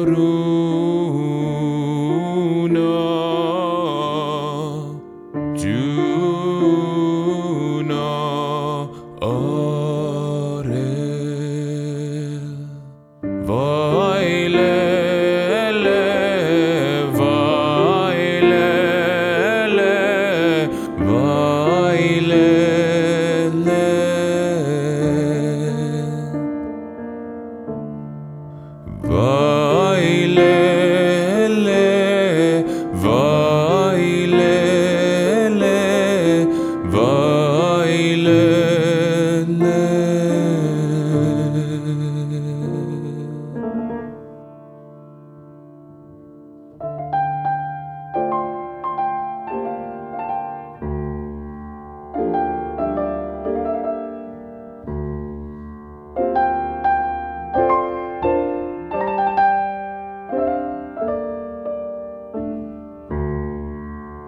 Adoro.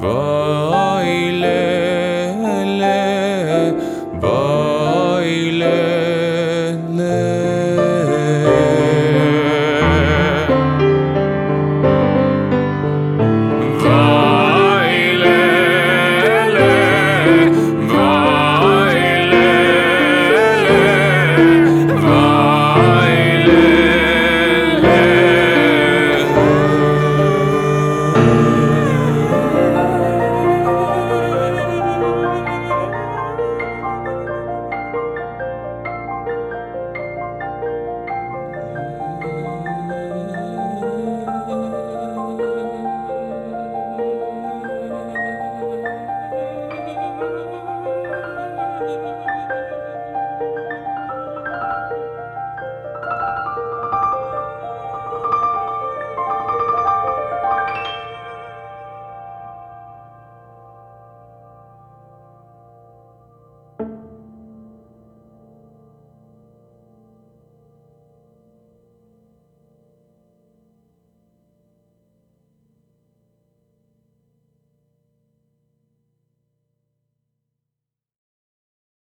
But.